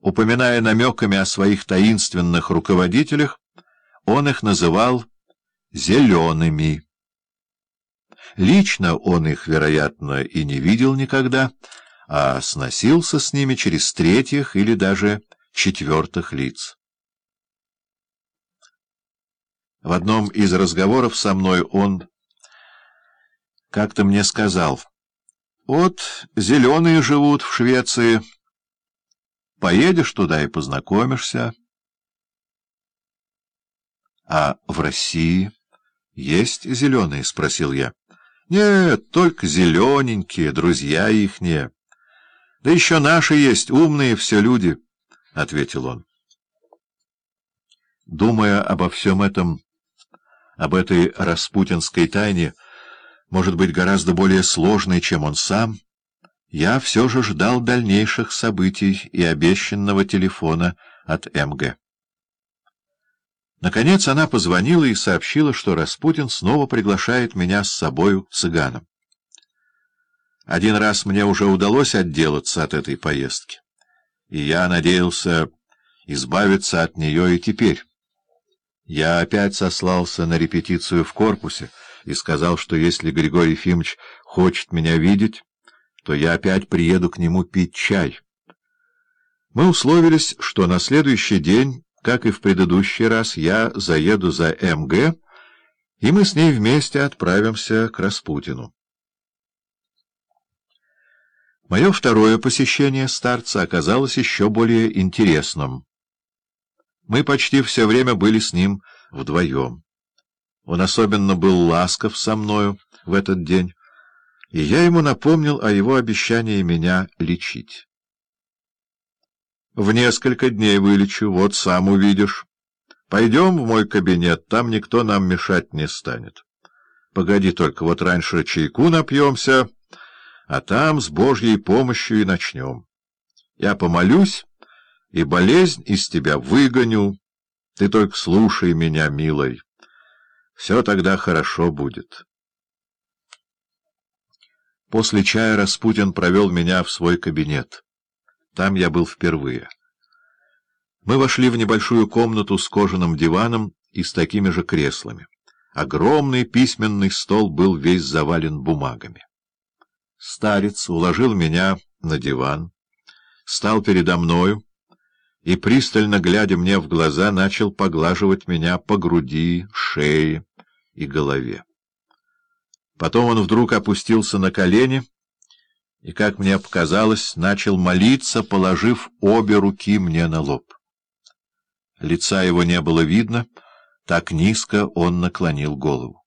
Упоминая намеками о своих таинственных руководителях, он их называл «зелеными». Лично он их, вероятно, и не видел никогда, а сносился с ними через третьих или даже четвертых лиц. В одном из разговоров со мной он как-то мне сказал, «Вот зеленые живут в Швеции, поедешь туда и познакомишься». «А в России есть зеленые?» — спросил я. «Нет, только зелененькие, друзья ихние. Да еще наши есть, умные все люди», — ответил он. Думая обо всем этом, об этой распутинской тайне, может быть, гораздо более сложной, чем он сам, я все же ждал дальнейших событий и обещанного телефона от МГ. Наконец она позвонила и сообщила, что Распутин снова приглашает меня с собою цыганом. Один раз мне уже удалось отделаться от этой поездки, и я надеялся избавиться от нее и теперь. Я опять сослался на репетицию в корпусе и сказал, что если Григорий Ефимович хочет меня видеть, то я опять приеду к нему пить чай. Мы условились, что на следующий день, как и в предыдущий раз, я заеду за МГ, и мы с ней вместе отправимся к Распутину. Мое второе посещение старца оказалось еще более интересным. Мы почти все время были с ним вдвоем. Он особенно был ласков со мною в этот день, и я ему напомнил о его обещании меня лечить. «В несколько дней вылечу, вот сам увидишь. Пойдем в мой кабинет, там никто нам мешать не станет. Погоди только, вот раньше чайку напьемся, а там с Божьей помощью и начнем. Я помолюсь» и болезнь из тебя выгоню. Ты только слушай меня, милой. Все тогда хорошо будет. После чая Распутин провел меня в свой кабинет. Там я был впервые. Мы вошли в небольшую комнату с кожаным диваном и с такими же креслами. Огромный письменный стол был весь завален бумагами. Старец уложил меня на диван, стал передо мною, и, пристально глядя мне в глаза, начал поглаживать меня по груди, шее и голове. Потом он вдруг опустился на колени и, как мне показалось, начал молиться, положив обе руки мне на лоб. Лица его не было видно, так низко он наклонил голову.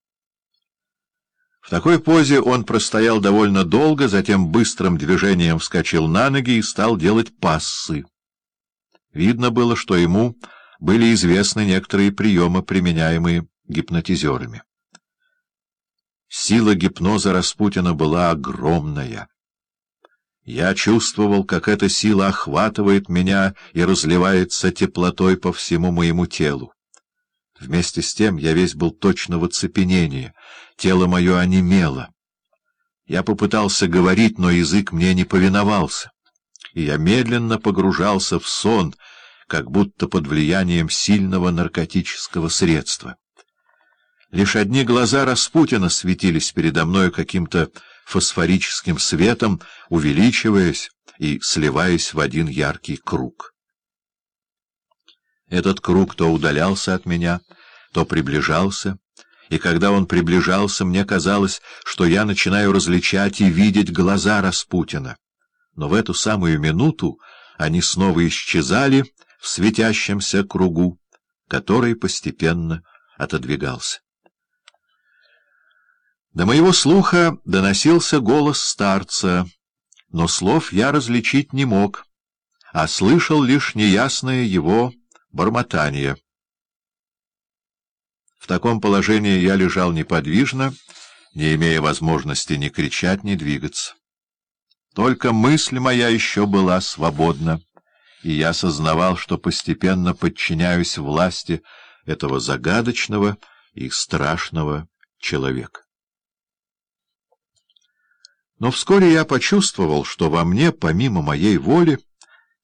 В такой позе он простоял довольно долго, затем быстрым движением вскочил на ноги и стал делать пассы. Видно было, что ему были известны некоторые приемы, применяемые гипнотизерами. Сила гипноза Распутина была огромная. Я чувствовал, как эта сила охватывает меня и разливается теплотой по всему моему телу. Вместе с тем я весь был точно в оцепенении, тело мое онемело. Я попытался говорить, но язык мне не повиновался и я медленно погружался в сон, как будто под влиянием сильного наркотического средства. Лишь одни глаза Распутина светились передо мною каким-то фосфорическим светом, увеличиваясь и сливаясь в один яркий круг. Этот круг то удалялся от меня, то приближался, и когда он приближался, мне казалось, что я начинаю различать и видеть глаза Распутина но в эту самую минуту они снова исчезали в светящемся кругу, который постепенно отодвигался. До моего слуха доносился голос старца, но слов я различить не мог, а слышал лишь неясное его бормотание. В таком положении я лежал неподвижно, не имея возможности ни кричать, ни двигаться. Только мысль моя еще была свободна, и я сознавал, что постепенно подчиняюсь власти этого загадочного и страшного человека. Но вскоре я почувствовал, что во мне, помимо моей воли,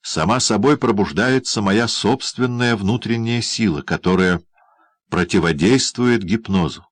сама собой пробуждается моя собственная внутренняя сила, которая противодействует гипнозу.